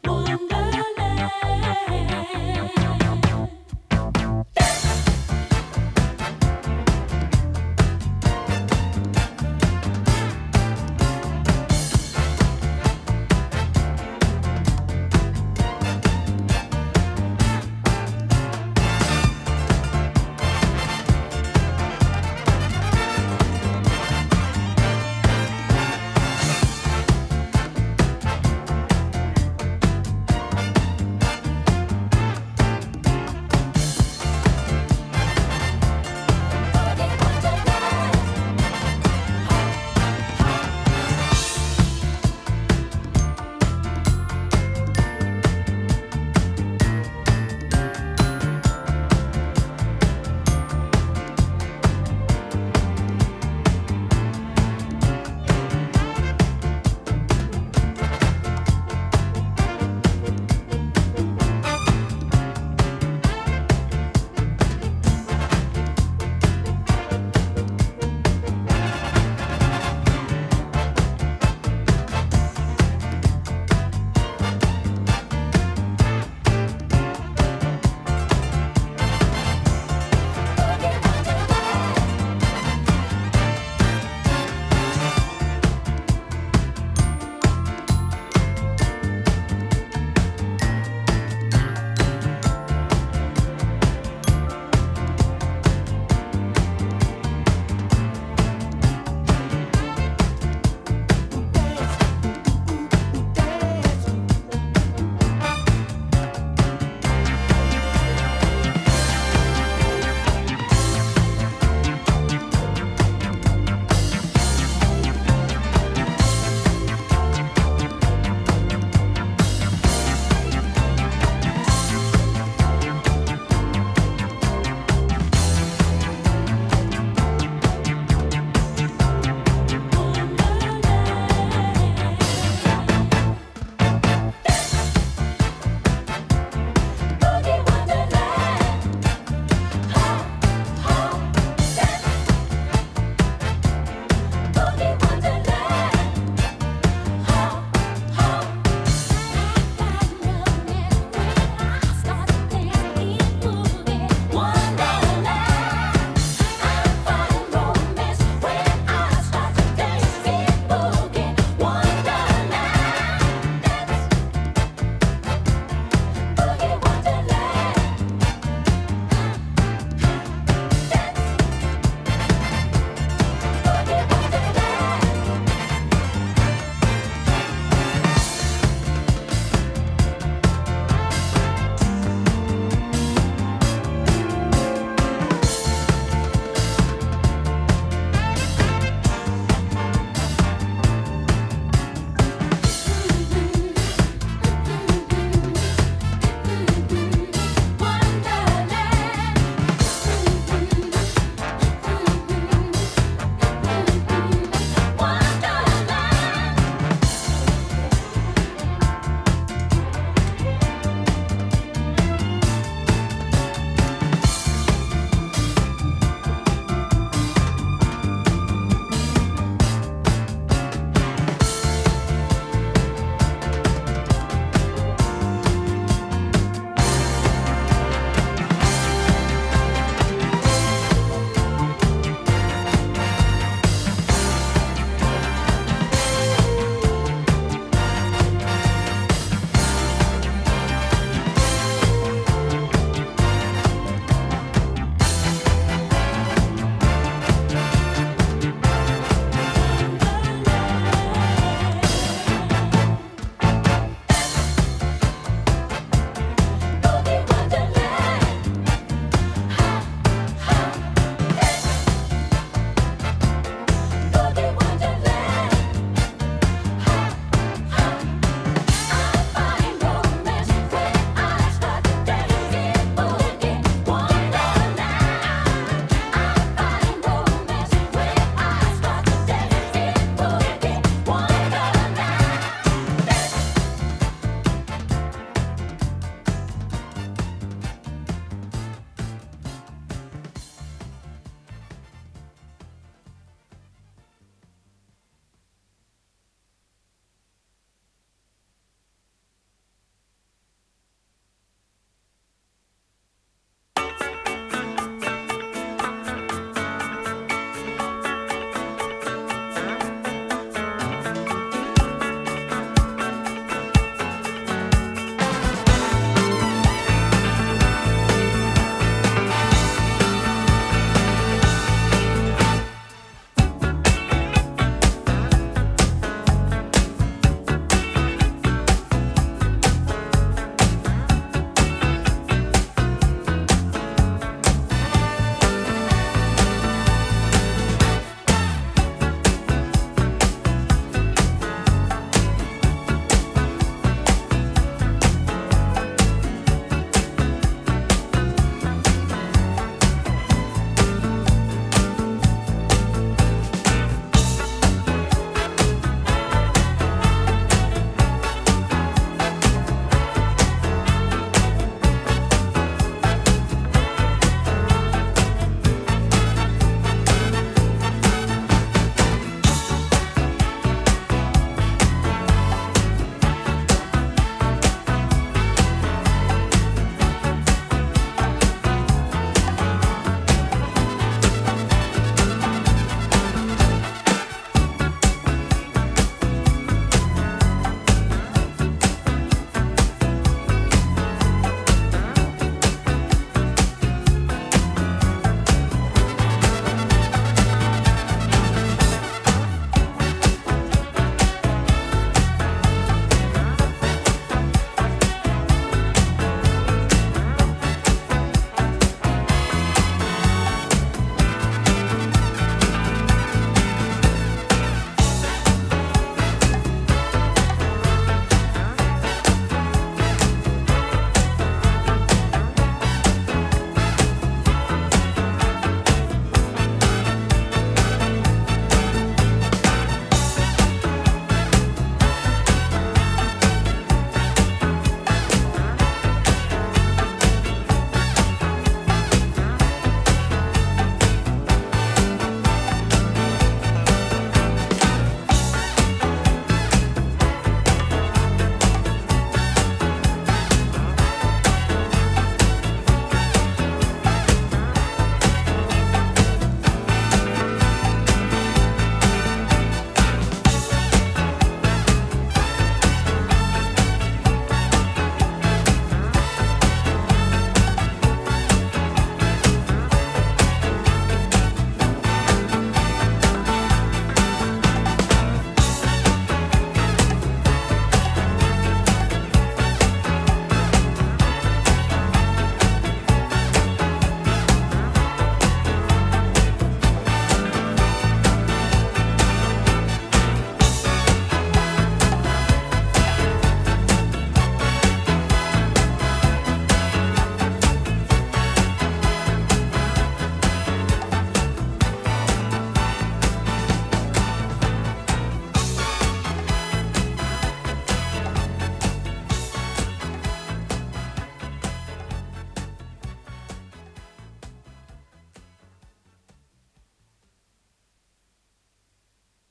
Wonderland.